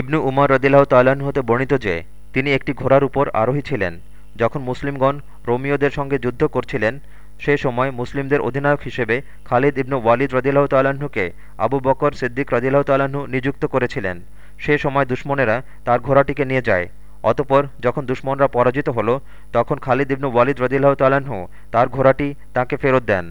ইবনু উমর রদিল্লাহ তাল্লাহ্ন হতে বর্ণিত যে, তিনি একটি ঘোড়ার উপর আরোহী ছিলেন। যখন মুসলিমগণ রোমিওদের সঙ্গে যুদ্ধ করছিলেন, সে সময় মুসলিমদের অধিনায়ক হিসেবে খালিদ ইবনু ওয়ালিদ রদিল্লাহ তাল্লাহ্নকে আবু বকর সিদ্দিক রদিল্লাহ তাল্লাহ্ন নিযুক্ত করেছিলেন। সে সময় দুশ্মনেরা তার ঘোড়াটিকে নিয়ে যায়। অতপর যখন দুশ্মনরা পরাজিত হল, তখন খালিদ ইবনু ওয়ালিদ রদিল্লাহ তাল্লাহ্ন তার ঘোড়াটি তাঁকে ফেরত দেন।